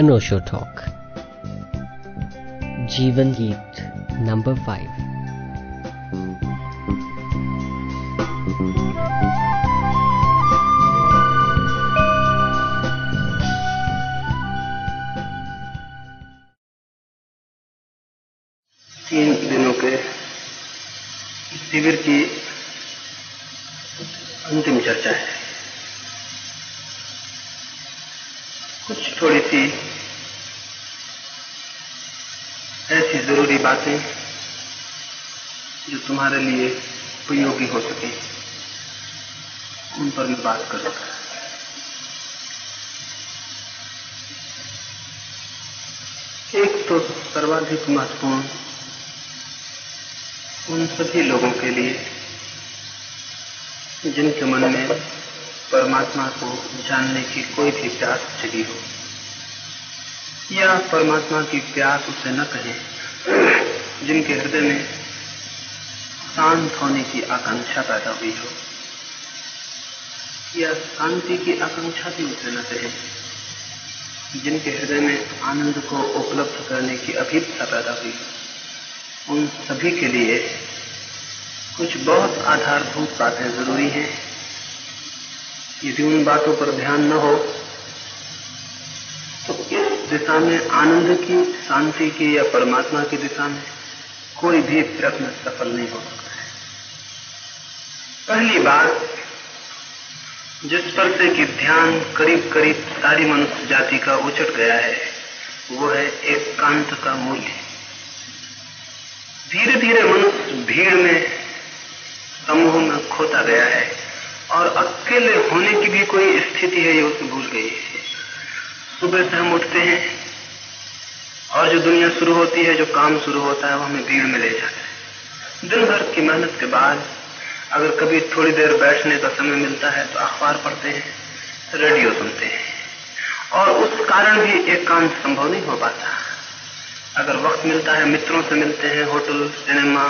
अनोशो talk जीवन गीत number five तीन दिनों के शिविर की अंतिम चर्चा है। कुछ थोड़ी सी ऐसी ज़रूरी बातें जो तुम्हारे लिए उपयोगी हो सके, उन पर भी बात करूँगा एक तो सर्वाधिक महत्वपूर्ण, उन सभी लोगों के लिए जिनके मन में परमात्मा को जानने की कोई भी प्यास जगी हो, या परमात्मा की प्यास उसे न कहें। जिनके हृदय में शांत होने की आकांक्षा पैदा हुई हो। या शांति की आकांक्षा भी उसे न कहे जिनके हृदय में आनंद को उपलब्ध करने की अभीपता पैदा हुई हो। उन सभी के लिए कुछ बहुत आधारभूत बातें ज़रूरी हैं। यदि उन बातों पर ध्यान न हो तो इस दिशा में आनंद की शांति की या परमात्मा की दिशा में कोई भी प्रयत्न सफल नहीं हो सकता है। पहली बात, जिस पर से कि ध्यान करीब करीब सारी मनुष्य जाति का उचट गया है, वो है एकांत एक का मूल्य धीरे धीरे मनुष्य भीड़ में, समूह में खोता गया है और अकेले होने की भी कोई स्थिति है, ये उसे भूल गई है। सुबह से हम उठते हैं और जो दुनिया शुरू होती है, जो काम शुरू होता है, वो हमें भीड़ में ले जाता है। दिन भर की मेहनत के बाद अगर कभी थोड़ी देर बैठने का समय मिलता है तो अखबार पढ़ते हैं, रेडियो सुनते हैं। और उस कारण भी एक काम संभव नहीं हो पाता। अगर वक्त मिलता है, मित्रों से मिलते हैं, होटल, सिनेमा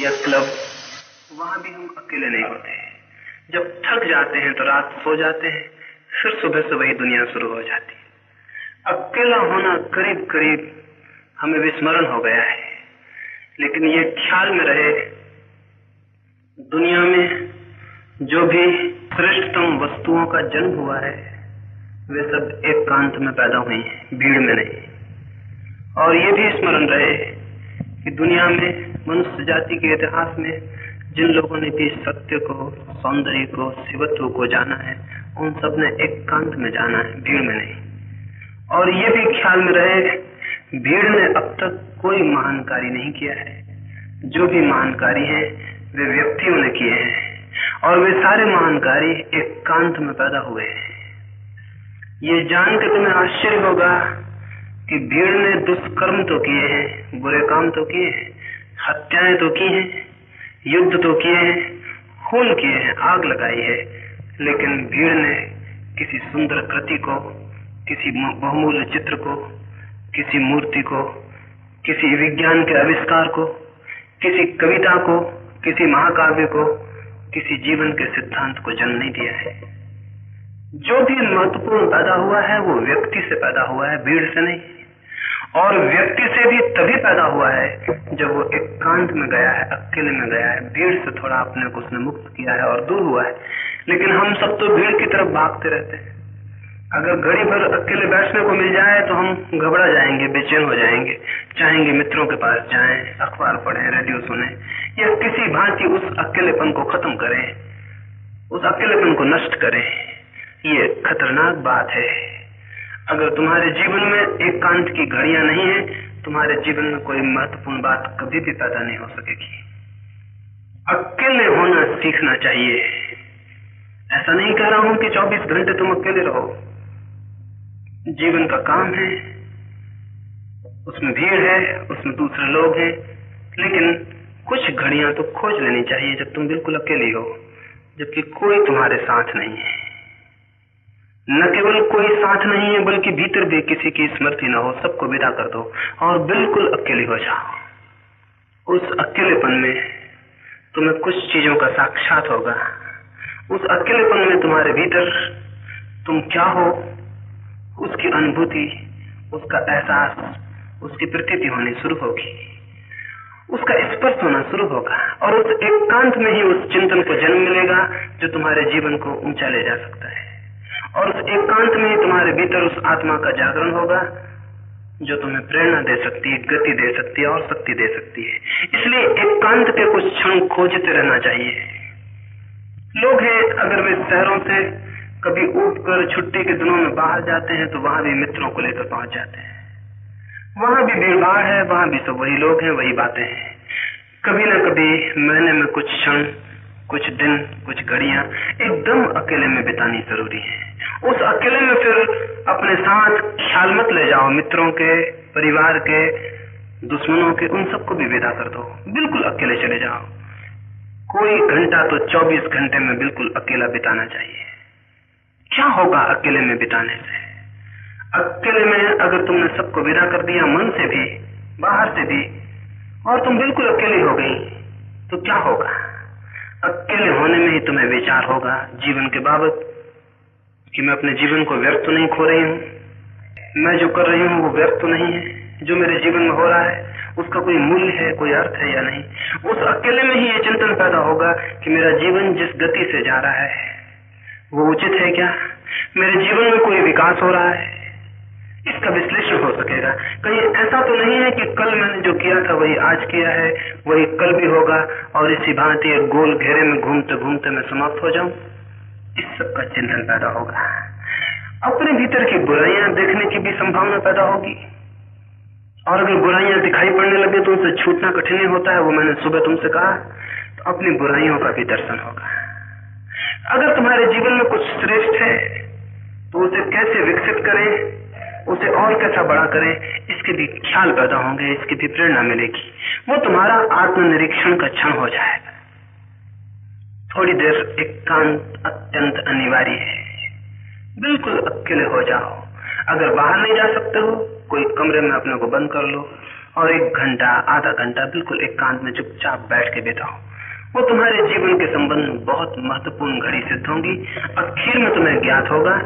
या क्लब, वहाँ भी हम अकेले नहीं होते जब थक जाते हैं तो रात सो जाते हैं, फिर सुबह से वही दुनिया शुरू हो जाती है। अकेला होना करीब करीब हमें विस्मरण हो गया है। लेकिन ये ख्याल में रहे, दुनिया में जो भी श्रेष्ठतम वस्तुओं का जन्म हुआ है, वे सब एकांत में पैदा हुई हैं, भीड़ में नहीं। और ये भी स्मरण रहे कि दुनिया में मनुष्य जाति के इतिहास में जिन लोगों ने भी सत्य को, सौंदर्य को, शिवत्व को जाना है, उन सबने एकांत में जाना है, भीड़ में नहीं। और ये भी ख्याल में रहे, भीड़ ने अब तक कोई महान कार्य नहीं किया है। जो भी महान कार्य है, वे व्यक्तियों ने किए हैं, और वे सारे महान कार्य एकांत में पैदा हुए हैं। ये जान के तुम्हें आश्चर्य होगा कि भीड़ ने दुष्कर्म तो किए हैं, बुरे काम तो किए हैं, हत्याएँ तो की हैं, युद्ध तो किए हैं, खून किए हैं, आग लगाई है, लेकिन भीड़ ने किसी सुंदर कृति को किसी बहुमूल्य चित्र को, किसी मूर्ति को, किसी विज्ञान के आविष्कार को, किसी कविता को, किसी महाकाव्य को, किसी जीवन के सिद्धांत को जन्म नहीं दिया है। जो भी महत्वपूर्ण पैदा हुआ है, वो व्यक्ति से पैदा हुआ है, भीड़ से नहीं। और व्यक्ति से भी तभी पैदा हुआ है, जब वो एकांत में गया है, अकेले में गया है। भीड़ से थोड़ा अपने को उसने मुक्त किया है और दूर हुआ है। लेकिन हम सब तो भीड़ की तरफ़ भागते रहते हैं। अगर घड़ी भर अकेले बैठने को मिल जाए तो हम घबरा जाएँगे, बेचैन हो जाएँगे। चाहेंगे मित्रों के पास जाएँ, अखबार पढ़ें रेडियो सुने, या किसी भांति उस अकेलेपन को खत्म करें, उस अकेलेपन को नष्ट करें। ये खतरनाक बात है। अगर तुम्हारे जीवन में एकांत एक की घड़ियाँ नहीं है, तुम्हारे जीवन में कोई महत्वपूर्ण बात कभी भी पैदा नहीं हो सकेगी। अकेले होना सीखना चाहिए। ऐसा नहीं कह रहा हूँ कि 24 घंटे तुम अकेले रहो। जीवन का काम है। उसमें भीड़ है, उसमें दूसरे लोग हैं। लेकिन कुछ घड़ियाँ तो खोज लेनी चाहिए जब तुम बिल्कुल अकेली हो, जबकि कोई तुम्हारे साथ नहीं है। न केवल कोई साथ नहीं है, बल्कि भीतर भी किसी की स्मृति न हो, सबको विदा कर दो और बिल्कुल अकेले हो जाओ। उस अकेलेपन में तुम्हें कुछ चीज़ों का साक्षात होगा। उस अकेलेपन में तुम्हारे भीतर तुम क्या हो उसकी अनुभूति, उसका एहसास, उसकी प्रकृति होनी शुरू होगी। उसका स्पर्श होना शुरू होगा और उस एकांत में ही उस चिंतन को जन्म मिलेगा जो तुम्हारे जीवन को ऊँचा ले जा सकता है। और उस एकांत में ही तुम्हारे भीतर उस आत्मा का जागरण होगा, जो तुम्हें प्रेरणा दे सकती है, गति दे सकती है और शक्ति दे सकती है। इसलिए एकांत के कुछ क्षण खोजते रहना चाहिए। लोग हैं, अगर वे शहरों से कभी उठ कर छुट्टी के दिनों में बाहर जाते हैं तो वहाँ भी मित्रों को लेकर पहुँच जाते हैं। वहाँ भी भीड़ भाड़ है, वहाँ भी सब वही लोग हैं, वही बातें हैं। कभी ना कभी महीने में कुछ क्षण, कुछ दिन, कुछ घड़िया एकदम अकेले में बितानी ज़रूरी है। उस अकेले में फिर अपने साथ ख्याल मत ले जाओ, मित्रों के, परिवार के, दुश्मनों के, उन सबको भी विदा कर दो। बिल्कुल अकेले चले जाओ। कोई घंटा तो 24 घंटे में बिल्कुल अकेला बिताना चाहिए। क्या होगा अकेले में बिताने से? अकेले में अगर तुमने सबको विदा कर दिया मन से भी, बाहर से भी, और तुम बिल्कुल अकेले हो गई तो क्या होगा? अकेले होने में ही तुम्हें विचार होगा जीवन के बाबत कि मैं अपने जीवन को व्यर्थ तो नहीं खो रही हूँ। मैं जो कर रही हूँ वो व्यर्थ तो नहीं है। जो मेरे जीवन में हो रहा है, उसका कोई मूल्य है, कोई अर्थ है या नहीं? उस अकेले में ही ये चिंतन पैदा होगा कि मेरा जीवन जिस गति से जा रहा है वो उचित है क्या? मेरे जीवन में कोई विकास हो रहा है? इसका विश्लेषण हो सकेगा। कहीं ऐसा तो नहीं है कि कल मैंने जो किया था, वही आज किया है, वही कल भी होगा, और इसी भांति एक गोल घेरे में घूमते घूमते मैं समाप्त हो जाऊँ। इस सब का चिंतन पैदा होगा। अपने भीतर की बुराइयाँ देखने की भी संभावना पैदा होगी। और अगर बुराइयाँ दिखाई पड़ने लगे तो उनसे छूटना कठिन होता है, वो मैंने सुबह तुमसे कहा तो अपनी बुराइयों का भी दर्शन होगा। अगर तुम्हारे जीवन में कुछ श्रेष्ठ है तो उसे कैसे विकसित करें? उसे और कैसा बड़ा करें? इसके भी ख्याल पैदा होंगे, इसकी भी प्रेरणा मिलेगी। वो तुम्हारा आत्मनिरीक्षण का क्षण हो जाएगा। थोड़ी देर एकांत अत्यंत अनिवार्य है। बिल्कुल अकेले हो जाओ। अगर बाहर नहीं जा सकते हो, कोई कमरे में अपने को बंद कर लो और एक घंटा, आधा घंटा बिल्कुल एकांत एक में चुपचाप बैठ के बिताओ। वो तुम्हारे जीवन के संबंध में बहुत महत्वपूर्ण घड़ी सिद्ध होंगी। आखिर में तुम्हें ज्ञात होगा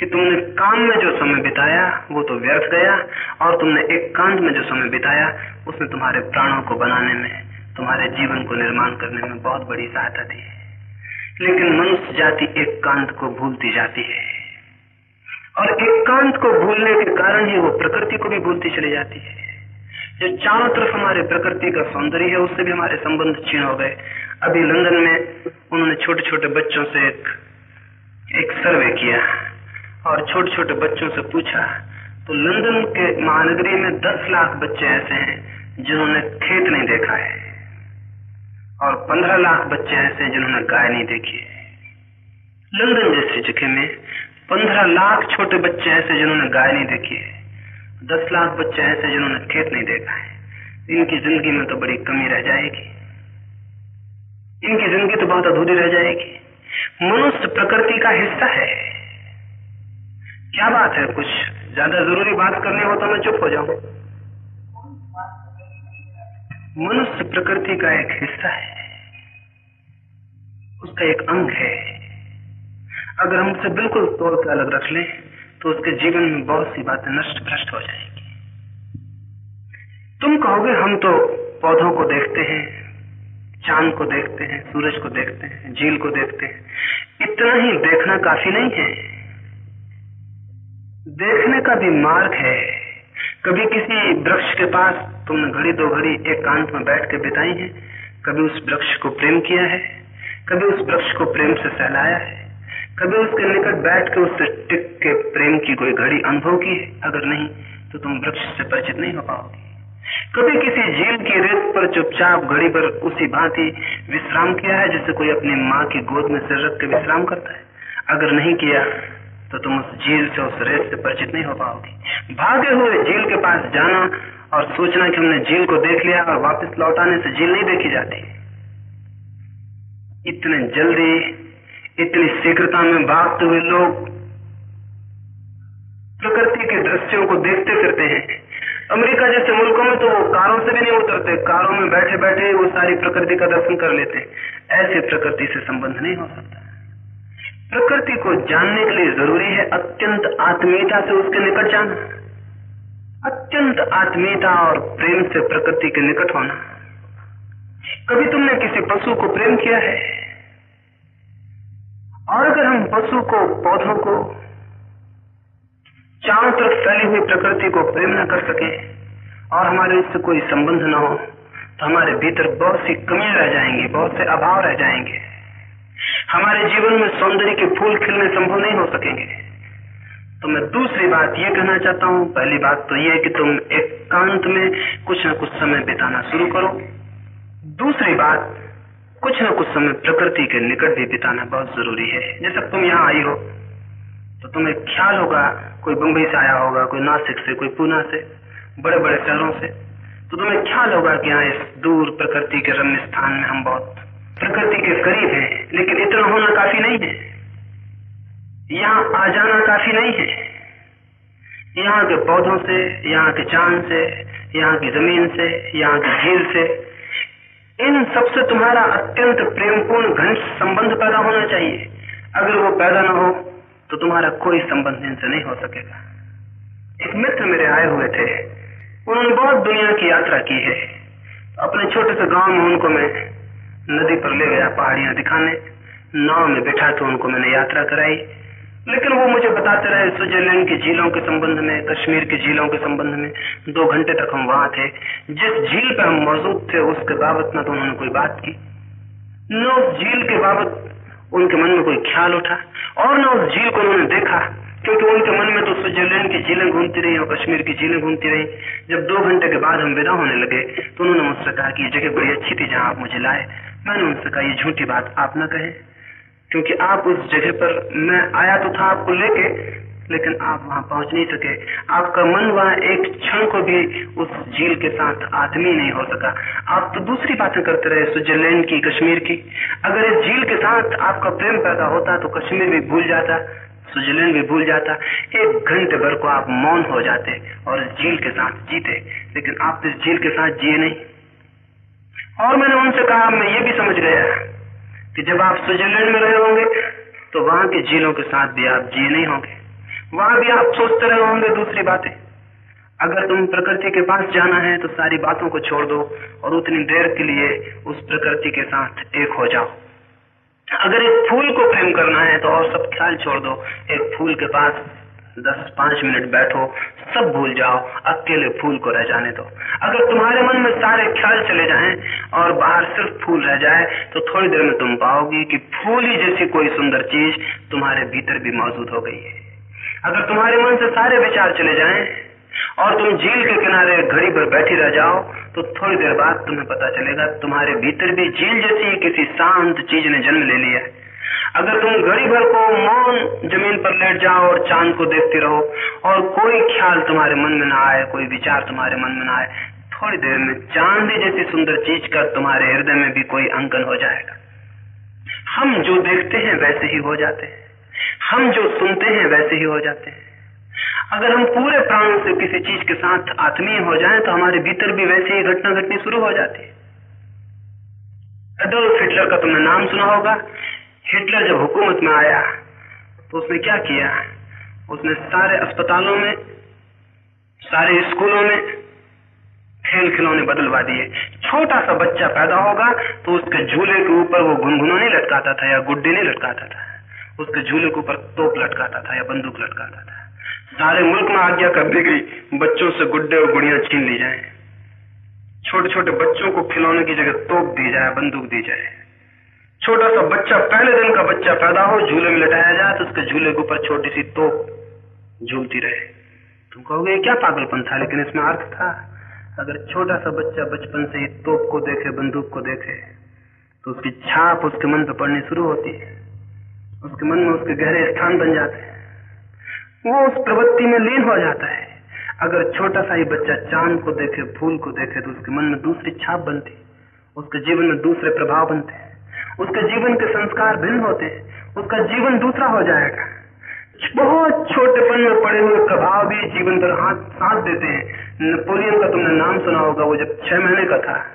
कि तुमने काम में जो समय बिताया, वो तो व्यर्थ गया, और तुमने एकांत एक में जो समय बिताया, उसने तुम्हारे प्राणों को बनाने में, तुम्हारे जीवन को निर्माण करने में बहुत बड़ी सहायता दी है। लेकिन मनुष्य जाति एकांत एक को भूलती जाती है। और एकांत एक को भूलने के कारण ही वो प्रकृति को भी भूलती चली जाती है। जो चारों तरफ़ हमारे प्रकृति का सौंदर्य है, उससे भी हमारे संबंध छीन हो गए। अभी लंदन में उन्होंने छोटे छोटे बच्चों से एक एक सर्वे किया और छोटे छोटे बच्चों से पूछा तो लंदन के महानगरी में दस लाख बच्चे ऐसे हैं जिन्होंने खेत नहीं देखा है और पंद्रह लाख बच्चे ऐसे हैं जिन्होंने गाय नहीं देखी है? लंदन जैसी जगह में पंद्रह लाख छोटे बच्चे ऐसे जिन्होंने गाय नहीं देखी है। दस लाख बच्चे ऐसे जिन्होंने खेत नहीं देखा है। इनकी ज़िंदगी में तो बड़ी कमी रह जाएगी। इनकी ज़िंदगी तो बहुत अधूरी रह जाएगी। मनुष्य प्रकृति का हिस्सा है। क्या बात है? कुछ ज़्यादा ज़रूरी बात करनी हो तो मैं चुप हो जाऊँ। मनुष्य प्रकृति का एक हिस्सा है। उसका एक अंग है। अगर हम उसे बिल्कुल तोड़ कर अलग रख लें तो उसके जीवन में बहुत सी बातें नष्ट भ्रष्ट हो जाएँगी। तुम कहोगे, हम तो पौधों को देखते हैं चाँद को देखते हैं, सूरज को देखते हैं, झील को देखते हैं। इतना ही देखना काफ़ी नहीं है। देखने का भी मार्ग है। कभी किसी वृक्ष के पास तुमने घड़ी दो घड़ी एकांत में बैठ के बिताई है, कभी उस वृक्ष को प्रेम किया है, कभी उस वृक्ष को प्रेम से सहलाया है, कभी उसके निकट बैठ के उससे टिक के प्रेम की कोई घड़ी अनुभव की है। अगर नहीं तो तुम वृक्ष से परिचित नहीं हो पाओगे। कभी किसी झील की रेत पर चुपचाप घड़ी पर उसी भांति विश्राम किया है जैसे कोई अपनी माँ की गोद में सिर रख के विश्राम करता है? अगर नहीं किया तो तुम उस झील से उस रेत से परिचित नहीं हो पाओगे। भागे हुए झील के पास जाना और सोचना कि हमने झील को देख लिया और वापस लौटाने से झील नहीं देखी जाती। इतने जल्दी, इतनी शीघ्रता में भागते हुए लोग प्रकृति के दृश्यों को देखते फिरते हैं। अमेरिका जैसे मुल्कों में तो वो कारों से भी नहीं उतरते, कारों में बैठे बैठे वो सारी प्रकृति का दर्शन कर लेते ऐसे प्रकृति से संबंध नहीं हो सकता। प्रकृति को जानने के लिए ज़रूरी है अत्यंत आत्मीयता से उसके निकट जाना। अत्यंत आत्मीयता और प्रेम से प्रकृति के निकट होना। कभी तुमने किसी पशु को प्रेम किया है? और अगर हम पशु को, पौधों को चारों तरफ़ फैली हुई प्रकृति को प्रेम न कर सके और हमारे इससे कोई संबंध न हो तो हमारे भीतर बहुत सी कमियाँ रह जाएँगी, बहुत से अभाव रह जाएँगे। हमारे जीवन में सौंदर्य के फूल खिलने संभव नहीं हो सकेंगे। तो मैं दूसरी बात ये कहना चाहता हूँ, पहली बात तो ये कि तुम एकांत में कुछ न कुछ समय बिताना शुरू करो। दूसरी बात, कुछ न कुछ समय प्रकृति के निकट भी बिताना बहुत ज़रूरी है। जैसे तुम यहाँ आई हो तो तुम्हें ख्याल होगा, कोई बम्बई से आया होगा, कोई नासिक से, कोई पूना से बड़े बड़े शहरों से। तो तुम्हें ख्याल होगा कि यहाँ इस दूर प्रकृति के रम्य स्थान में हम बहुत, प्रकृति के करीब हैं, लेकिन इतना होना काफ़ी नहीं है। यहाँ आ जाना काफ़ी नहीं है। यहाँ के पौधों से, यहाँ के चाँद से, यहाँ की ज़मीन से, यहाँ की झील से, इन सबसे तुम्हारा अत्यंत प्रेमपूर्ण घनिष्ठ संबंध पैदा होना चाहिए। अगर वो पैदा न हो तो तुम्हारा कोई संबंध इनसे नहीं हो सकेगा। एक मित्र मेरे आए हुए थे। उन्होंने बहुत दुनिया की यात्रा की है। अपने छोटे से गाँव में उनको मैं नदी पर ले गया पहाड़ियाँ दिखाने। नाव में बिठा के उनको मैंने यात्रा कराई। लेकिन वो मुझे बताते रहे, स्विट्जरलैंड की झीलों के संबंध में, कश्मीर की झीलों के संबंध में। दो घंटे तक हम वहाँ थे। जिस झील पर हम मौजूद थे, उसके बाबत न तो उन्होंने कोई बात की। न उस झील के बाबत उनके मन में कोई ख्याल उठा और न उस झील को उन्होंने देखा, क्योंकि उनके मन में तो स्विट्जरलैंड की झीलें घूमती रही और कश्मीर की झीलें घूमती रही। जब दो घंटे के बाद हम विदा होने लगे तो उन्होंने मुझसे कहा कि ये जगह बड़ी अच्छी थी जहाँ आप मुझे लाए। मैंने उनसे कहा, ये झूठी बात आप ना कहे, क्योंकि आप उस जगह पर, मैं आया तो था आपको लेके लेकिन आप वहाँ पहुँच नहीं सके। आपका मन वहाँ एक क्षण को भी उस झील के साथ आदमी नहीं हो सका। आप तो दूसरी बातें करते रहे, स्विट्जरलैंड की, कश्मीर की। अगर इस झील के साथ आपका प्रेम पैदा होता तो कश्मीर भी भूल जाता, स्विट्जरलैंड भी भूल जाता। एक घंटे भर को आप मौन हो जाते और इस झील के साथ जीते। लेकिन आप तो इस झील के साथ जिए नहीं। और मैंने उनसे कहा, मैं ये भी समझ गया कि जब आप स्विट्जरलैंड में रहे होंगे तो वहाँ की झीलों के साथ भी आप जिए नहीं होंगे। वहाँ भी आप सोचते रहे होंगे दूसरी बातें। अगर तुम प्रकृति के पास जाना है तो सारी बातों को छोड़ दो और उतनी देर के लिए उस प्रकृति के साथ एक हो जाओ। अगर एक फूल को प्रेम करना है तो और सब ख्याल छोड़ दो। एक फूल के पास दस पाँच मिनट बैठो, सब भूल जाओ, अकेले फूल को रह जाने दो। अगर तुम्हारे मन में सारे ख्याल चले जाएँ और बाहर सिर्फ़ फूल रह जाए तो थोड़ी देर में तुम पाओगी कि फूल ही जैसी कोई सुंदर चीज़ तुम्हारे भीतर भी मौजूद हो गई है। अगर तुम्हारे मन से सारे विचार चले जाएँ और तुम झील के किनारे घड़ी भर बैठी रह जाओ तो थोड़ी देर बाद तुम्हें पता चलेगा, तुम्हारे भीतर भी झील जैसी किसी शांत चीज़ ने जन्म ले लिया अगर तुम घड़ी भर को मौन ज़मीन पर लेट जाओ और चाँद को देखते रहो, और कोई ख्याल तुम्हारे मन में ना आए, कोई विचार तुम्हारे मन में ना आए, थोड़ी देर में चाँद जैसी सुंदर चीज़ का तुम्हारे हृदय में भी कोई अंकन हो जाएगा। हम जो देखते हैं, वैसे ही हो जाते हैं। हम जो सुनते हैं वैसे ही हो जाते हैं। अगर हम पूरे प्राणों से किसी चीज़ के साथ आत्मीय हो जाएँ तो हमारे भीतर भी वैसे ही घटना घटनी शुरू हो जाती है। एडोल्फ हिटलर का तुमने नाम सुना होगा? हिटलर जब हुकूमत में आया तो उसने क्या किया? उसने सारे अस्पतालों में, सारे स्कूलों में खेल खिलौने बदलवा दिए। छोटा सा बच्चा पैदा होगा तो उसके झूले के ऊपर वो गुनगुना नहीं लटकाता था या गुड्डे नहीं लटकाता था। उसके झूले के ऊपर तोप लटकाता था या बंदूक लटकाता था। सारे मुल्क में आज्ञा कर दी गई, बच्चों से गुड्डे और गुड़िया छीन ली जाए। छोटे छोटे बच्चों को खिलौने की जगह तोप दी जाए, बंदूक दी जाए। छोटा सा बच्चा पहले दिन का बच्चा पैदा हो, झूले में लटाया जाए तो उसके झूले के ऊपर छोटी सी तोप झूलती रहे। तुम कहोगे क्या पागलपन था? लेकिन इसमें अर्थ था, अगर छोटा सा बच्चा बचपन से ही तोप को देखे, बंदूक को देखे तो उसकी छाप उसके मन पर पड़नी शुरू होती है। उसके मन में उसके गहरे स्थान बन जाते हैं। वो उस प्रवृत्ति में लीन हो जाता है। अगर छोटा सा ही बच्चा चाँद को देखे, फूल को देखे तो उसके मन में दूसरी छाप बनती उसके जीवन में दूसरे प्रभाव बनते हैं। उसके जीवन के संस्कार भिन्न होते हैं। उसका जीवन दूसरा हो जाएगा। बहुत छोटेपन में पड़े हुए प्रभाव भी जीवन पर हाथ, साथ देते हैं। नेपोलियन का तुमने नाम सुना होगा, वो जब छह महीने का था।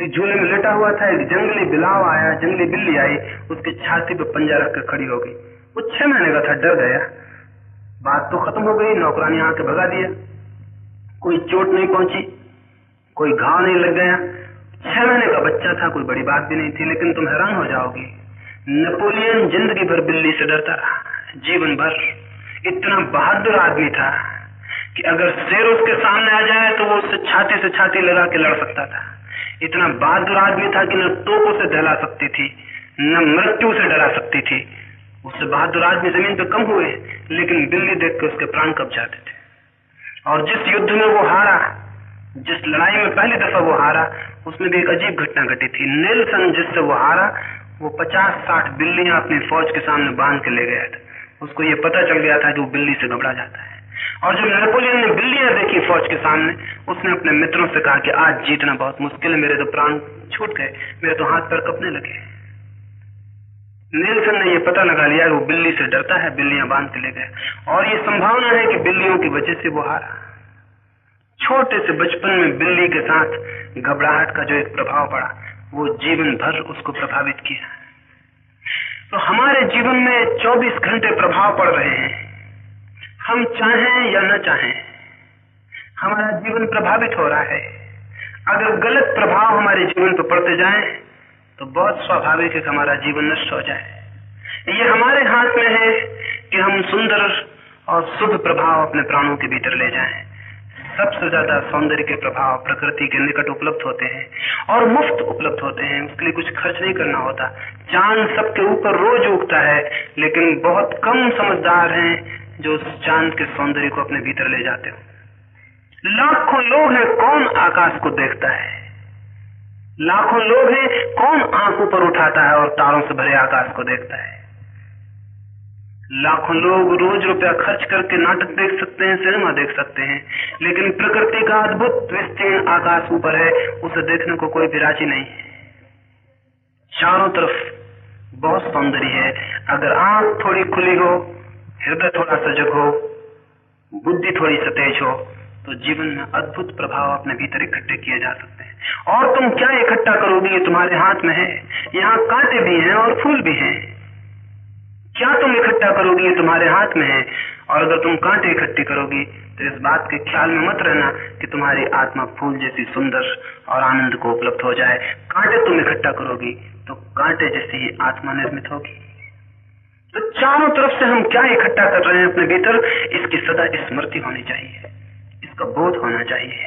एक झूले में लेटा हुआ था, एक जंगली बिलाव आया, जंगली बिल्ली आई, उसकी छाती पे पंजा रख कर खड़ी हो गई। वो छह महीने का था, डर गया। बात तो खत्म हो गई, नौकरानी आके भगा दिया। कोई चोट नहीं पहुँची, कोई घाव नहीं लग गया। छह महीने का बच्चा था, कोई बड़ी बात भी नहीं थी, लेकिन तुम हैरान हो जाओगे। नेपोलियन ज़िंदगी भर बिल्ली से डरता रहा, जीवन भर। इतना बहादुर आदमी था कि अगर शेर उसके सामने आ जाए तो वो उससे छाती से छाती लगा के लड़ सकता था। इतना बहादुर आदमी था कि न तोपों से दहला सकती थी, न मृत्यु से डरा सकती थी। उससे बहादुर आदमी ज़मीन पे कम हुए, लेकिन बिल्ली देख के उसके प्राण कब जाते थे। और जिस युद्ध में वो हारा, जिस लड़ाई में पहली दफ़ा वो हारा, उसमें भी एक अजीब घटना घटी थी। नेल्सन जिससे वो हारा, वो पचास साठ बिल्लियाँ अपनी फौज के सामने बाँध के ले गया था। उसको ये पता चल गया था कि वो बिल्ली से घबरा जाता है। और जब नेपोलियन ने बिल्लियाँ देखी फौज के सामने, उसने अपने मित्रों से कहा कि आज जीतना बहुत मुश्किल है, मेरे तो प्राण छूट गए, मेरे तो हाथ पैर कपने लगे। नीलसन ने यह पता लगा लिया वो बिल्ली से डरता है, बिल्लियाँ बाँध के ले गए। और ये संभावना है कि बिल्लियों की वजह से वो हारा। छोटे से बचपन में बिल्ली के साथ घबराहट का जो एक प्रभाव पड़ा, वो जीवन भर उसको प्रभावित किया। तो हमारे जीवन में 24 घंटे प्रभाव पड़ रहे हैं। हम चाहें या न चाहें, हमारा जीवन प्रभावित हो रहा है। अगर गलत प्रभाव हमारे जीवन पर पड़ते जाएँ तो बहुत स्वाभाविक है कि हमारा जीवन नष्ट हो जाए। ये हमारे हाथ में है कि हम सुंदर और शुभ प्रभाव अपने प्राणों के भीतर ले जाएँ। सबसे ज़्यादा सौंदर्य के प्रभाव प्रकृति के निकट उपलब्ध होते हैं और मुफ़्त उपलब्ध होते हैं। उसके लिए कुछ खर्च नहीं करना होता। चाँद सबके ऊपर रोज उगता है, लेकिन बहुत कम समझदार हैं जो उस चाँद के सौंदर्य को अपने भीतर ले जाते हो। लाखों लोग हैं, कौन आकाश को देखता है? लाखों लोग हैं, कौन आँख ऊपर उठाता है और तारों से भरे आकाश को देखता है? लाखों लोग रोज रुपया खर्च करके नाटक देख सकते हैं, सिनेमा देख सकते हैं, लेकिन प्रकृति का अद्भुत विस्तीर्ण आकाश ऊपर है, उसे देखने को कोई भी नहीं चारों तरफ़ बहुत सौंदर्य है। अगर आँख थोड़ी खुली हो हृदय थोड़ा सजग हो बुद्धि थोड़ी सतेज हो तो जीवन में अद्भुत प्रभाव अपने भीतर इकट्ठे किए जा सकते हैं। और तुम क्या इकट्ठा करोगे? ये तुम्हारे हाथ में है। यहाँ कांटे भी हैं और फूल भी हैं। क्या तुम इकट्ठा करोगी? ये तुम्हारे हाथ में है। और अगर तुम कांटे इकट्ठी करोगी तो इस बात के ख्याल में मत रहना कि तुम्हारी आत्मा फूल जैसी सुंदर और आनंद को उपलब्ध हो जाए। कांटे तुम इकट्ठा करोगी तो कांटे जैसी आत्मा निर्मित होगी। तो चारों तरफ़ से हम क्या इकट्ठा कर रहे हैं अपने भीतर? इसकी सदा स्मृति होनी चाहिए। इसका बोध होना चाहिए।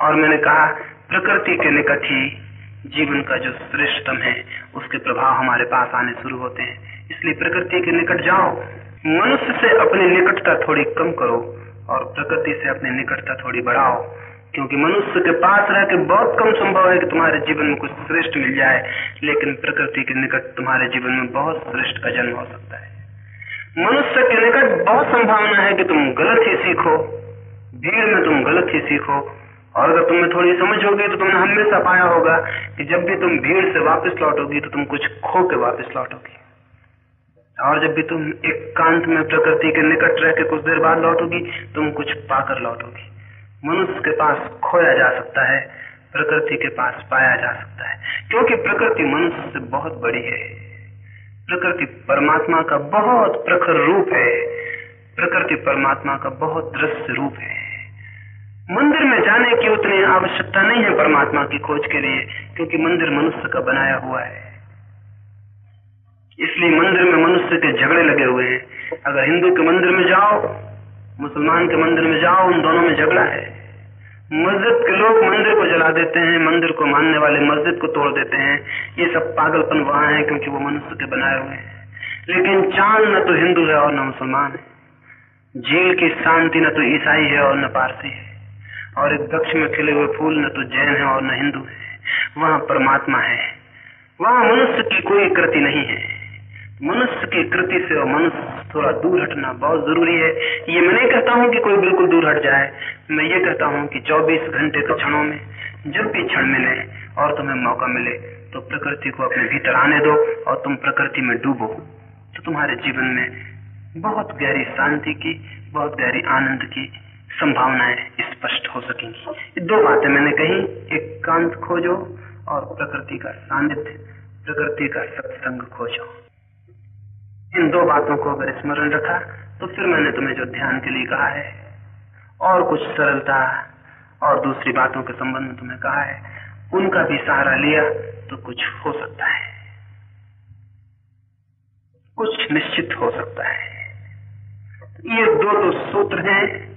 और मैंने कहा, प्रकृति के निकट ही जीवन का जो श्रेष्ठतम है, उसके प्रभाव हमारे पास आने शुरू होते हैं। इसलिए प्रकृति के निकट जाओ। मनुष्य से अपनी निकटता थोड़ी कम करो और प्रकृति से अपनी निकटता थोड़ी बढ़ाओ। क्योंकि मनुष्य के पास रह के बहुत कम संभव है कि तुम्हारे जीवन में कुछ श्रेष्ठ मिल जाए, लेकिन प्रकृति के निकट तुम्हारे जीवन में बहुत श्रेष्ठ का जन्म हो सकता है। मनुष्य के निकट बहुत संभावना है कि तुम गलत ही सीखो, भीड़ में तुम गलत ही सीखो, और अगर तुम्हें थोड़ी समझ होगी तो तुमने हमेशा पाया होगा कि जब भी तुम भीड़ से वापस लौटोगी तो तुम कुछ खो के वापस लौटोगी। और जब भी तुम एकांत एक में प्रकृति के निकट रह के कुछ देर बाद लौटोगी, तुम कुछ पाकर लौटोगी। मनुष्य के पास खोया जा सकता है, प्रकृति के पास पाया जा सकता है। क्योंकि प्रकृति मनुष्य से बहुत बड़ी है। प्रकृति परमात्मा का बहुत प्रखर रूप है। प्रकृति परमात्मा का बहुत दृश्य रूप है। मंदिर में जाने की उतनी आवश्यकता नहीं है परमात्मा की खोज के लिए, क्योंकि मंदिर मनुष्य का बनाया हुआ है। इसलिए मंदिर में मनुष्य के झगड़े लगे हुए हैं। अगर हिंदू के मंदिर में जाओ, मुसलमान के मंदिर में जाओ, उन दोनों में झगड़ा है। मस्जिद के लोग मंदिर को जला देते हैं, मंदिर को मानने वाले मस्जिद को तोड़ देते हैं। ये सब पागलपन वहाँ है क्योंकि वो मनुष्य के बनाए हुए हैं। लेकिन चाँद न तो हिंदू है और न मुसलमान है। झील की शांति न तो ईसाई है और न पारसी है। और एक दक्ष में खिले हुए फूल न तो जैन है और न हिंदू है। वहाँ परमात्मा है। वहाँ मनुष्य की कोई कृति नहीं है। मनुष्य की कृति से और मनुष्य थोड़ा दूर हटना बहुत ज़रूरी है। ये मैं नहीं कहता हूँ कि कोई बिल्कुल दूर हट जाए। मैं ये कहता हूँ कि 24 घंटे के क्षणों में जब भी क्षण मिले और तुम्हें मौका मिले तो प्रकृति को अपने भीतर आने दो और तुम प्रकृति में डूबो। तो तुम्हारे जीवन में बहुत गहरी शांति की, बहुत गहरी आनंद की संभावनाएँ स्पष्ट हो सकेंगी। दो बातें मैंने कही एक कांत खोजो और प्रकृति का सानिध्य प्रकृति का सत्संग खोजो। इन दो बातों को अगर स्मरण रखा तो फिर मैंने तुम्हें जो ध्यान के लिए कहा है, और कुछ सरलता, और दूसरी बातों के संबंध में तुम्हें कहा है, उनका भी सहारा लिया तो कुछ हो सकता है। कुछ निश्चित हो सकता है। ये दो दो सूत्र हैं,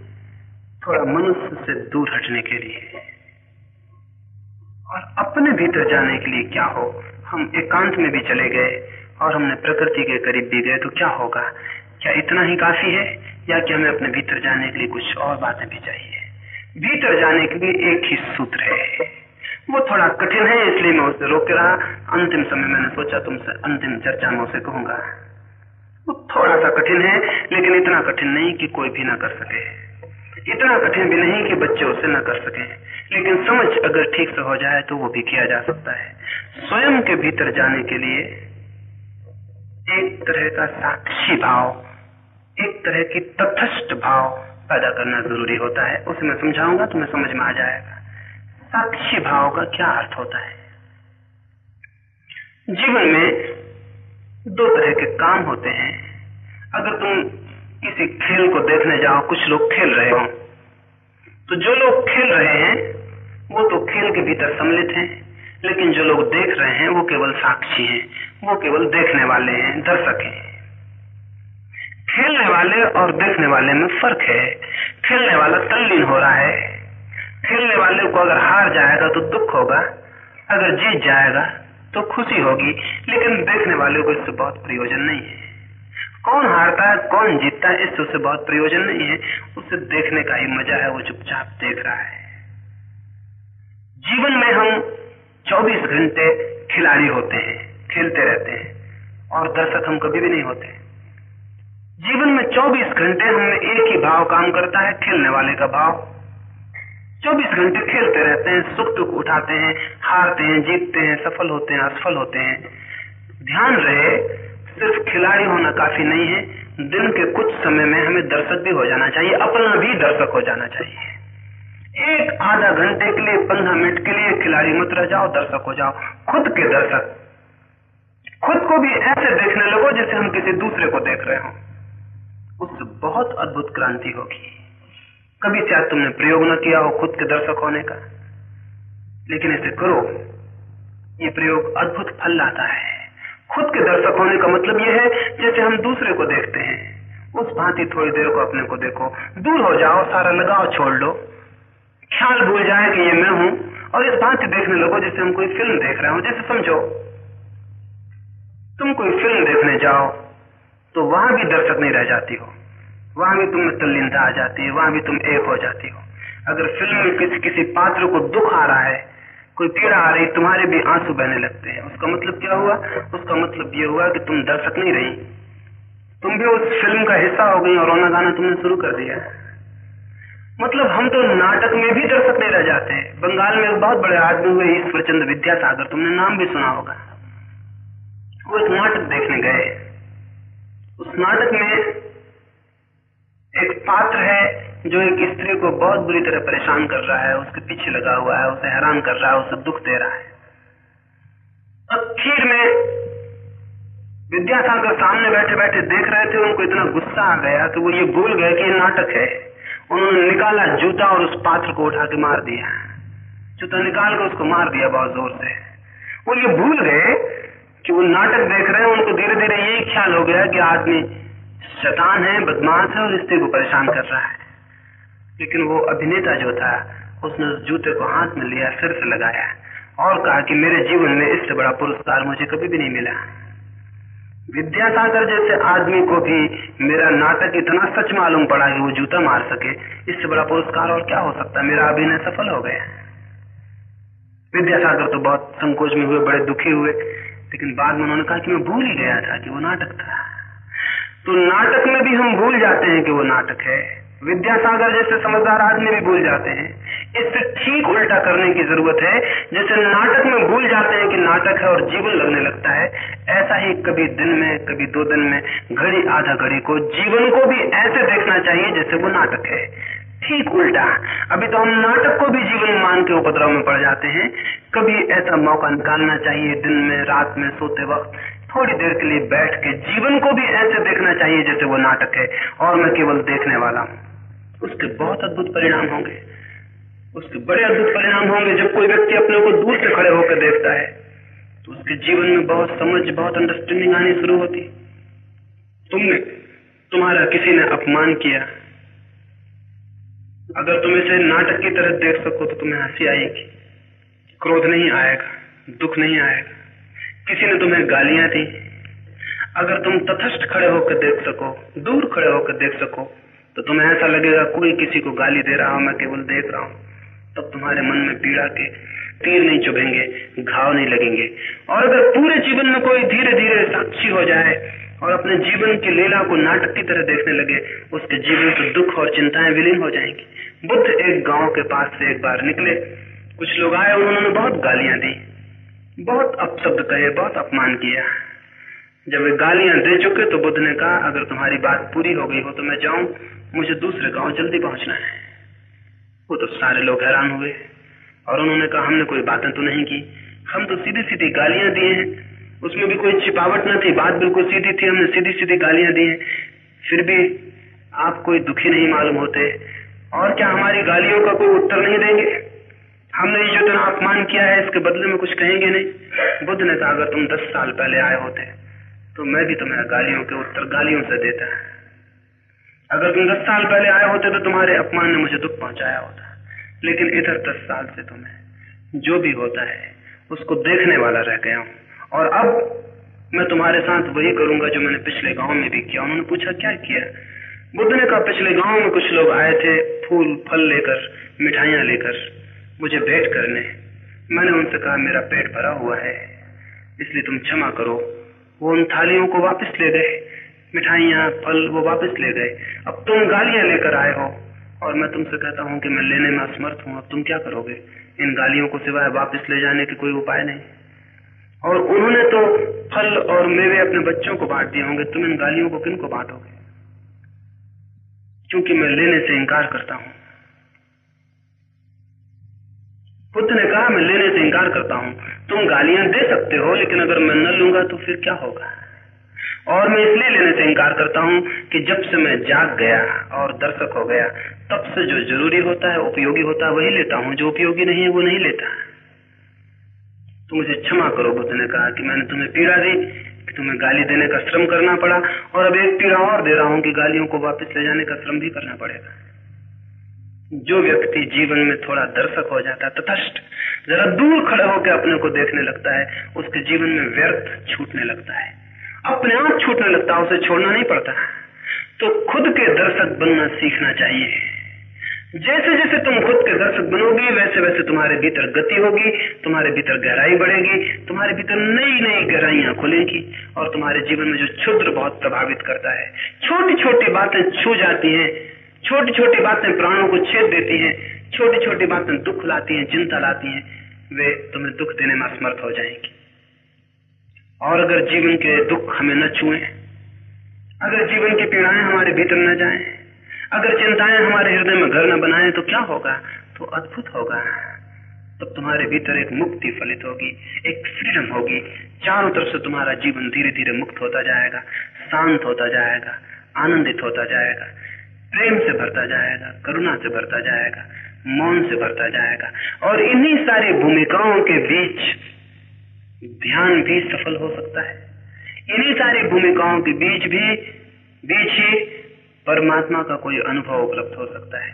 थोड़ा मनुष्य से दूर हटने के लिए। और अपने भीतर जाने के लिए क्या हो, हम एकांत में भी चले गए और हमने प्रकृति के करीब भी गए तो क्या होगा? क्या इतना ही काफ़ी है? या कि हमें अपने भीतर जाने के लिए कुछ और बातें भी चाहिए? भीतर जाने के लिए एक ही सूत्र है। वो थोड़ा कठिन है, इसलिए मैं उसे रोक रहा। अंतिम समय मैंने सोचा तुमसे अंतिम चर्चा में उसे कहूँगा। वो थोड़ा सा कठिन है, लेकिन इतना कठिन नहीं कि कोई भी ना कर सके। इतना कठिन भी नहीं कि बच्चे उसे न कर सके। लेकिन समझ अगर ठीक से हो जाए तो वो भी किया जा सकता है। स्वयं के भीतर जाने के लिए एक तरह का साक्षी भाव, एक तरह की तथस्थ भाव पैदा करना ज़रूरी होता है। उसे मैं समझाऊँगा तुम्हें समझ में आ जाएगा। साक्षी भाव का क्या अर्थ होता है? जीवन में दो तरह के काम होते हैं। अगर तुम किसी खेल को देखने जाओ, कुछ लोग खेल रहे हो तो जो लोग खेल रहे हैं, वो तो खेल के भीतर सम्मिलित हैं, लेकिन जो लोग देख रहे हैं, वो केवल साक्षी हैं। वो केवल देखने वाले हैं, दर्शक हैं। खेलने वाले और देखने वाले में फ़र्क है। खेलने वाला तल्लीन हो रहा है। खेलने वाले को अगर हार जाएगा तो दुख होगा, अगर जीत जाएगा तो खुशी होगी, लेकिन देखने वाले को इससे बहुत प्रयोजन नहीं है। कौन हारता है, कौन जीतता है, इससे उसे बहुत प्रयोजन नहीं है। उसे देखने का ही मज़ा है, वो चुपचाप देख रहा है। जीवन में हम 24 घंटे खिलाड़ी होते हैं। खेलते रहते हैं और दर्शक हम कभी भी नहीं होते। जीवन में 24 घंटे हमें एक ही भाव काम करता है, खेलने वाले का भाव। 24 घंटे खेलते रहते हैं, सुख दुख उठाते हैं, हारते हैं, जीतते हैं, सफल होते हैं, असफल होते हैं। ध्यान रहे, सिर्फ़ खिलाड़ी होना काफ़ी नहीं है, दिन के कुछ समय में हमें दर्शक भी हो जाना चाहिए, अपना भी दर्शक हो जाना चाहिए। एक आधा घंटे के लिए, पंद्रह मिनट के लिए खिलाड़ी मत रह जाओ, दर्शक हो जाओ। खुद के दर्शक खुद को भी ऐसे देखने लगो जैसे हम किसी दूसरे को देख रहे हो। उससे बहुत अद्भुत क्रांति होगी। कभी शायद तुमने प्रयोग न किया हो खुद के दर्शक होने का। लेकिन इसे करो, ये प्रयोग अद्भुत फल लाता है। खुद के दर्शक होने का मतलब यह है, जैसे हम दूसरे को देखते हैं। उस भांति थोड़ी देर को अपने को देखो, दूर हो जाओ, सारा लगाओ छोड़ लो। ख्याल भूल जाए कि ये मैं हूँ, और इस भांति देखने लगो जैसे हम कोई फ़िल्म देख रहे हो, जैसे समझो। तुम कोई फ़िल्म देखने जाओ तो वहाँ भी दर्शक नहीं रह जाती हो। वहाँ भी तुम्हें तल्लीनता आ जाती है, वहाँ भी तुम एक हो जाती हो। अगर फ़िल्म में किसी किसी पात्र को दुख आ रहा है, कोई पीड़ा आ रही, तुम्हारे भी आँसू बहने लगते हैं। उसका मतलब क्या हुआ? उसका मतलब ये हुआ कि तुम दर्शक नहीं रही। तुम भी उस फ़िल्म का हिस्सा हो गई और रोना गाना तुमने शुरू कर दिया। मतलब हम तो नाटक में भी दर्शक नहीं रह जाते। बंगाल में एक बहुत बड़े आदमी हुए ईश्वर चंद्र विद्यासागर, तुमने नाम भी सुना होगा। वो एक नाटक देखने गए। उस नाटक में एक पात्र है जो एक स्त्री को बहुत बुरी तरह परेशान कर रहा है, उसके पीछे लगा हुआ है, उसे हैरान कर रहा है, उसे दुख दे रहा है। अखीर में विद्यासागर सामने बैठे बैठे देख रहे थे, उनको इतना गुस्सा आ गया कि वो ये भूल गए कि ये नाटक है। उन्होंने निकाला जूता और उस पात्र को उठा के मार दिया। जूता निकाल कर उसको मार दिया बहुत ज़ोर से। वो ये भूल गए कि वो नाटक देख रहे हैं, उनको धीरे धीरे यही ख्याल हो गया कि आदमी शतान है, बदमाश है और स्त्री को परेशान कर रहा है। लेकिन वो अभिनेता जो था, उसने उस जूते को हाथ में लिया, सिर से लगाया और कहा कि मेरे जीवन में इससे बड़ा पुरस्कार मुझे कभी भी नहीं मिला। विद्यासागर जैसे आदमी को भी मेरा नाटक इतना सच मालूम पड़ा कि वो जूता मार सके इससे बड़ा पुरस्कार और क्या हो सकता? है मेरा अभिनय सफल हो गया। विद्यासागर तो बहुत संकोच में हुए, बड़े दुखी हुए। लेकिन बाद में उन्होंने कहा कि मैं भूल ही गया था कि वो नाटक था। तो नाटक में भी हम भूल जाते हैं कि वो नाटक है। विद्यासागर जैसे समझदार आदमी भी भूल जाते हैं। इससे ठीक उल्टा करने की ज़रूरत है। जैसे नाटक में भूल जाते हैं कि नाटक है और जीवन लगने लगता है, ऐसा ही कभी दिन में, कभी दो दिन में, घड़ी, आधा घड़ी को जीवन को भी ऐसे देखना चाहिए जैसे वो नाटक है। ठीक उल्टा। अभी तो हम नाटक को भी जीवन मान के उपद्रव में पड़ जाते हैं। कभी ऐसा मौका निकालना चाहिए दिन में, रात में, सोते वक्त। थोड़ी देर के लिए बैठ के जीवन को भी ऐसे देखना चाहिए जैसे वो नाटक है। और मैं केवल देखने वाला हूँ। उसके बहुत अद्भुत परिणाम होंगे। उसके बड़े अद्भुत परिणाम होंगे जब कोई व्यक्ति अपने को दूर से खड़े होकर देखता है। तो उसके जीवन में बहुत समझ, बहुत अंडरस्टैंडिंग आनी शुरू होती। तुमने, तुम्हारा किसी ने अपमान किया? अगर तुम इसे नाटक की तरह देख सको तो तुम्हें हँसी आएगी। क्रोध नहीं आएगा, दुख नहीं आएगा। किसी ने तुम्हें गालियाँ दी। अगर तुम तथस्थ खड़े होकर देख सको, दूर खड़े होकर देख सको तो तुम्हें ऐसा लगेगा कोई किसी को गाली दे रहा हूँ, मैं केवल देख रहा हूँ। तब तुम्हारे मन में पीड़ा के तीर नहीं चुभेंगे, घाव नहीं लगेंगे। और अगर पूरे जीवन में कोई धीरे धीरे साक्षी हो जाए और अपने जीवन की लीला को नाटक की तरह देखने लगे, उसके जीवन से दुख और चिंताएँ विलीन हो जाएँगी। बुद्ध एक गाँव के पास से एक बार निकले। कुछ लोग आए और उन्होंने बहुत गालियाँ दी। बहुत अपशब्द कहे, बहुत अपमान किया। जब वे गालियाँ दे चुके तो बुद्ध ने कहा, अगर तुम्हारी बात पूरी हो गई हो तो मैं जाऊँ। मुझे दूसरे गाँव जल्दी पहुँचना है। वो तो सारे लोग हैरान हुए और उन्होंने कहा, हमने कोई बातें तो नहीं की। हम तो सीधी सीधी गालियाँ दिए हैं। उसमें भी कोई छिपावट न थी। बात बिल्कुल सीधी थी। हमने सीधी सीधी गालियाँ दी फिर भी आप कोई दुखी नहीं मालूम होते। और क्या हमारी गालियों का कोई उत्तर नहीं देंगे? हमने जो इतना अपमान किया है, इसके बदले में कुछ कहेंगे नहीं। बुद्ध ने कहा, अगर तुम दस साल पहले आए होते तो मैं भी तुम्हें गालियों के उत्तर गालियों से देता। अगर तुम दस साल पहले आए होते तो तुम्हारे अपमान ने मुझे दुख पहुँचाया होता। लेकिन इधर दस साल से तुम्हें जो भी होता है, उसको देखने वाला रह गया हूँ। और अब मैं तुम्हारे साथ वही करूँगा जो मैंने पिछले गाँव में भी किया। उन्होंने पूछा, क्या किया? बुद्ध ने कहा, पिछले गाँव में कुछ लोग आए थे, फूल, फल लेकर, मिठाइयाँ लेकर, मुझे भेंट करने। मैंने उनसे कहा, मेरा पेट भरा हुआ है, इसलिए तुम क्षमा करो। वो उन थालियों को वापस ले गए, मिठाइयाँ, फल, वो वापस ले गए। अब तुम गालियाँ लेकर आए हो, और मैं तुमसे कहता हूँ कि मैं लेने में असमर्थ हूँ। अब तुम क्या करोगे? इन गालियों को सिवाय वापस ले जाने के कोई उपाय नहीं। और उन्होंने तो फल और मेवे अपने बच्चों को बांट दिए होंगे। तुम इन गालियों को किन को बांटोगे? क्योंकि मैं लेने से इंकार करता हूँ। बुद्ध ने कहा, मैं लेने से इंकार करता हूँ। तुम गालियाँ दे सकते हो, लेकिन अगर मैं न लूँगा तो फिर क्या होगा? और मैं इसलिए लेने से इंकार करता हूँ कि जब से मैं जाग गया और दर्शक हो गया, तब से जो ज़रूरी होता है, उपयोगी होता है, वही लेता हूँ। जो उपयोगी नहीं है, वो नहीं लेता तो मुझे क्षमा करो, बुद्ध ने कहा कि मैंने तुम्हें पीड़ा दी, कि तुम्हें गाली देने का श्रम करना पड़ा, और अब एक पीड़ा और दे रहा हूँ कि गालियों को वापस ले जाने का श्रम भी करना पड़ेगा। जो व्यक्ति जीवन में थोड़ा दर्शक हो जाता है तथस्थ जरा दूर खड़े होकर अपने को देखने लगता है, उसके जीवन में व्यर्थ छूटने लगता है। अपने आप छूटने लगता है, उसे छोड़ना नहीं पड़ता। तो खुद के दर्शक बनना सीखना चाहिए। जैसे जैसे तुम खुद के दर्शक बनोगे वैसे वैसे तुम्हारे भीतर गति होगी तुम्हारे भीतर गहराई बढ़ेगी तुम्हारे भीतर नई नई गहराइयाँ खुलेंगी और तुम्हारे जीवन में जो क्षुद्र बहुत प्रभावित करता है। छोटी छोटी बातें छू जाती हैं छोटी छोटी बातें प्राणों को छेद देती हैं छोटी छोटी बातें दुख लाती हैं चिंता लाती हैं वे तुम्हें दुख देने में असमर्थ हो जाएँगी। और अगर जीवन के दुख हमें न छुए अगर जीवन की पीड़ाएँ हमारे भीतर न जाएँ, अगर चिंताएँ हमारे हृदय में घर न बनाए तो क्या होगा? तो अद्भुत होगा। तब तुम्हारे भीतर एक मुक्ति फलित होगी, एक फ्रीडम होगी। चारों तरफ़ से तुम्हारा जीवन धीरे धीरे मुक्त होता जाएगा, शांत होता जाएगा, आनंदित होता जाएगा, प्रेम से भरता जाएगा, करुणा से भरता जाएगा, मौन से भरता जाएगा। और इन्हीं सारी भूमिकाओं के बीच ध्यान भी सफल हो सकता है। इन्हीं सारी भूमिकाओं के बीच भी, बीच ही परमात्मा का कोई अनुभव उपलब्ध हो सकता है।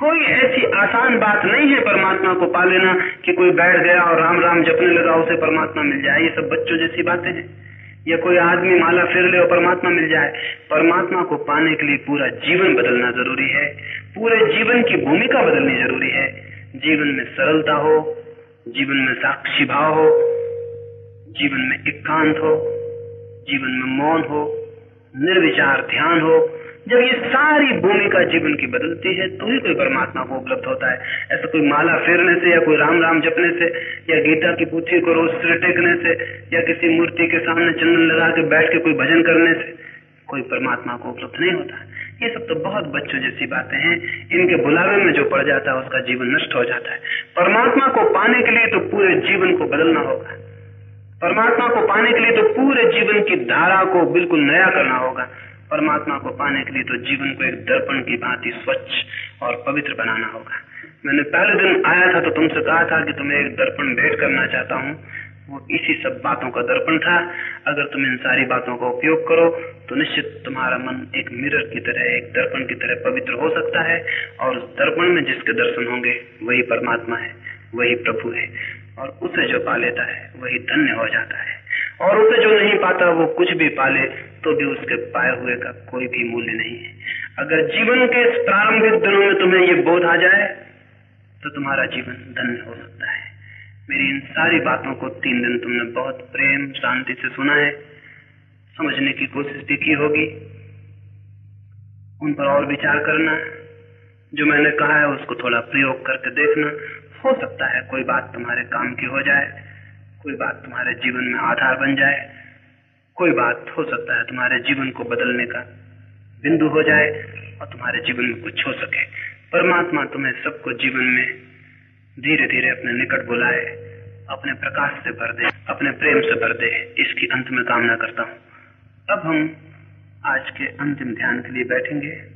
कोई ऐसी आसान बात नहीं है परमात्मा को पा लेना कि कोई बैठ गया और राम राम जपने लगा, उसे परमात्मा मिल जाए। ये सब बच्चों जैसी बातें हैं। या कोई आदमी माला फिर ले और परमात्मा मिल जाए। परमात्मा को पाने के लिए पूरा जीवन बदलना ज़रूरी है। पूरे जीवन की भूमिका बदलनी ज़रूरी है। जीवन में सरलता हो, जीवन में साक्षी भाव हो, जीवन में एकांत हो, जीवन में मौन हो निर्विचार ध्यान हो। जब ये सारी भूमिका जीवन की बदलती है तो ही कोई परमात्मा को उपलब्ध होता है। ऐसा कोई माला फेरने से या कोई राम राम जपने से, या गीता की पुथी को रोज सिर टेकने से, या किसी मूर्ति के सामने चंदन लगा के बैठ के कोई भजन करने से, कोई परमात्मा को उपलब्ध नहीं होता। ये सब तो बहुत बच्चों जैसी बातें हैं। इनके बुलावे में जो पड़ जाता है, उसका जीवन नष्ट हो जाता है। परमात्मा को पाने के लिए तो पूरे जीवन को बदलना होगा। परमात्मा को पाने के लिए तो पूरे जीवन की धारा को बिल्कुल नया करना होगा। परमात्मा को पाने के लिए तो जीवन को एक दर्पण की भांति स्वच्छ और पवित्र बनाना होगा। मैंने पहले दिन आया था तो तुमसे कहा था कि तुम्हें एक दर्पण भेंट करना चाहता हूँ। वो इसी सब बातों का दर्पण था। अगर तुम इन सारी बातों का उपयोग करो तो निश्चित तुम्हारा मन एक मिरर की तरह, एक दर्पण की तरह पवित्र हो सकता है। और उस दर्पण में जिसके दर्शन होंगे, वही परमात्मा है, वही प्रभु है। और उसे जो पा लेता है, वही धन्य हो जाता है। और उसे जो नहीं पाता, वो कुछ भी पाले तो भी उसके पाए हुए का कोई भी मूल्य नहीं है। अगर जीवन के प्रारंभिक दिनों में तुम्हें ये बोध आ जाए तो तुम्हारा जीवन धन्य हो सकता है। मेरी इन सारी बातों को तीन दिन तुमने बहुत प्रेम, शांति से सुना है। समझने की कोशिश भी की होगी। उन पर और विचार करना। जो मैंने कहा है, उसको थोड़ा प्रयोग करके देखना। हो सकता है कोई बात तुम्हारे काम की हो जाए, कोई बात तुम्हारे जीवन में आधार बन जाए, कोई बात हो सकता है तुम्हारे जीवन को बदलने का बिंदु हो जाए और तुम्हारे जीवन में कुछ हो सके। परमात्मा तुम्हें सबको जीवन में धीरे धीरे अपने निकट बुलाए, अपने प्रकाश से भर दे, अपने प्रेम से भर दे। इसकी अंत में कामना करता हूँ। अब हम आज के अंतिम ध्यान के लिए बैठेंगे।